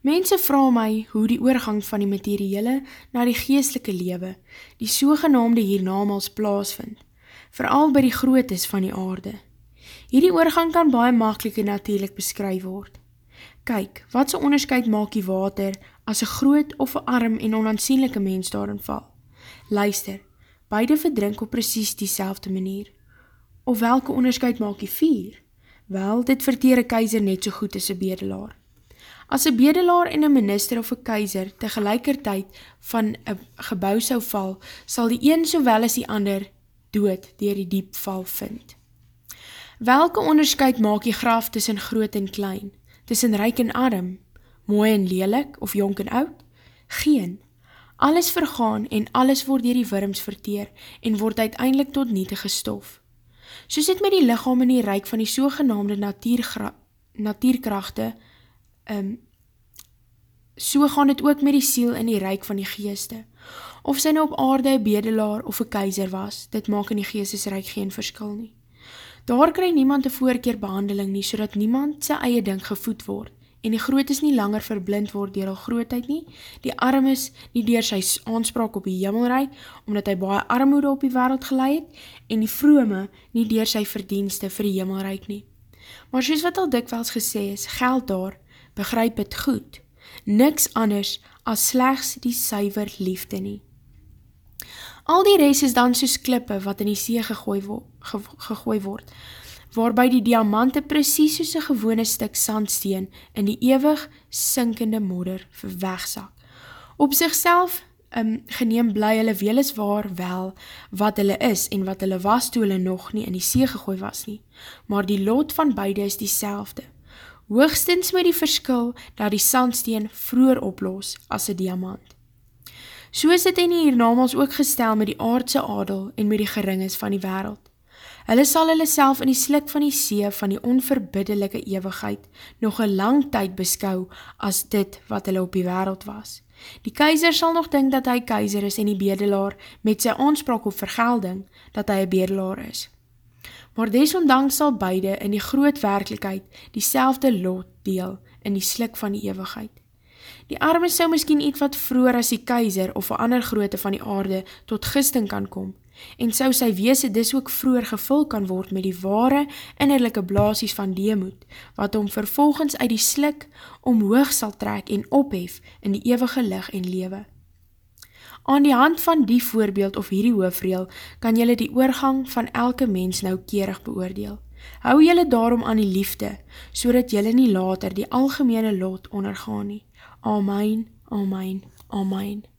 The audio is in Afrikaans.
Mense vraag my hoe die oorgang van die materiële na die geestelike lewe, die sogenaamde hiernamals plaasvind, veral by die grootes van die aarde. Hierdie oorgang kan baie makkelijk en natuurlijk beskryf word. Kyk, wat so onderscheid maak die water as een groot of een arm en onaansienlijke mens daarin val? Luister, beide verdrink op precies die manier. Of welke onderscheid maak die vier? Wel, dit verteer een keizer net so goed as een bedelaar. As een bedelaar en een minister of een keizer tegelijkertijd van een gebouw sou val, sal die een sowel as die ander dood dier die diep val vind. Welke onderscheid maak die graf tussen groot en klein, tussen ryk en arm, mooi en lelik of jonk en oud? Geen. Alles vergaan en alles word dier die wurms verteer en word uiteindelik tot nietige stof. So sit met die lichaam in die ryk van die sogenaamde natuurkrachte, um, so gaan het ook met die siel in die ryk van die geeste. Of sy nou op aarde een bedelaar of een keizer was, dit maak in die geestesryk geen verskil nie. Daar kry niemand een voorkeerbehandeling nie, so niemand sy eie ding gevoed word, en die groot is nie langer verblind word dier al grootheid nie, die arm is nie dier sy aanspraak op die jimmelrijk, omdat hy baie armoede op die wereld geleid het, en die vrome nie dier sy verdienste vir die jimmelrijk nie. Maar soos wat al dikwels gesê is, geld daar, begryp het goed, niks anders as slechts die suiver liefde nie. Al die res is dan soos klippe wat in die see gegooi, wo ge gegooi word, waarby die diamante precies soos een gewone stuk sandsteen in die ewig sinkende modder verwegsak. Op sigself um, geneem bly hulle weliswaar wel wat hulle is en wat hulle was toe hulle nog nie in die see gegooi was nie, maar die lot van beide is die selfde. Hoogstens met die verskil dat die sandsteen vroer oplos as een diamant. So is dit en hiernamals ook gestel met die aardse adel en met die geringes van die wereld. Hulle sal hulle self in die slik van die see van die onverbiddelike ewigheid nog een lang tyd beskou as dit wat hulle op die wereld was. Die keizer sal nog dink dat hy keizer is en die bedelaar met sy aanspraak op vergelding dat hy een bedelaar is. Maar desondanks sal beide in die groot werkelijkheid die lot deel in die slik van die ewigheid. Die arme sou miskien iets wat vroeger as die keizer of een ander groote van die aarde tot gisting kan kom, en sou sy weese dis ook vroeger gevul kan word met die ware innerlijke blaasies van deemoed, wat om vervolgens uit die slik omhoog sal trek en ophef in die eeuwige lig en lewe. Aan die hand van die voorbeeld of hierdie hoofreel kan jylle die oorgang van elke mens nou keerig beoordeel. Hou jylle daarom aan die liefde, so dat jylle nie later die algemene lot ondergaan nie. Amen, Amen, Amen.